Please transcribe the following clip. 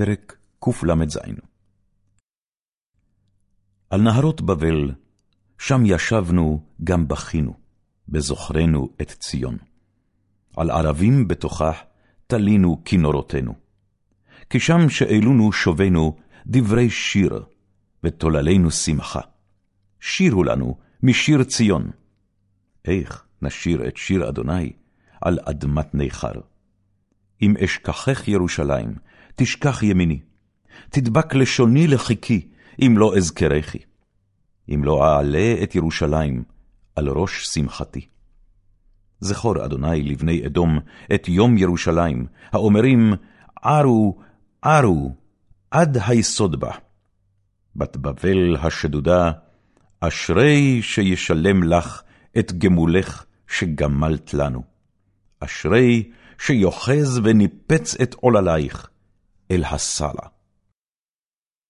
פרק קל"ז על נהרות בבל, שם ישבנו גם בכינו, בזוכרנו את ציון. על ערבים בתוכך תלינו כינורותינו. כי שם שאלונו שובנו דברי שיר, ותוללינו שמחה. שירו לנו משיר ציון. איך נשיר את שיר אדוני על אדמת ניכר. אם אשכחך ירושלים, תשכח ימיני. תדבק לשוני לחיקי, אם לא אזכרכי. אם לא אעלה את ירושלים על ראש שמחתי. זכור, אדוני, לבני אדום, את יום ירושלים, האומרים, ערו, ערו, עד היסוד בה. בת בבל השדודה, אשרי שישלם לך את גמולך שגמלת לנו. אשרי שיוחז וניפץ את עוללייך إلها الصلاة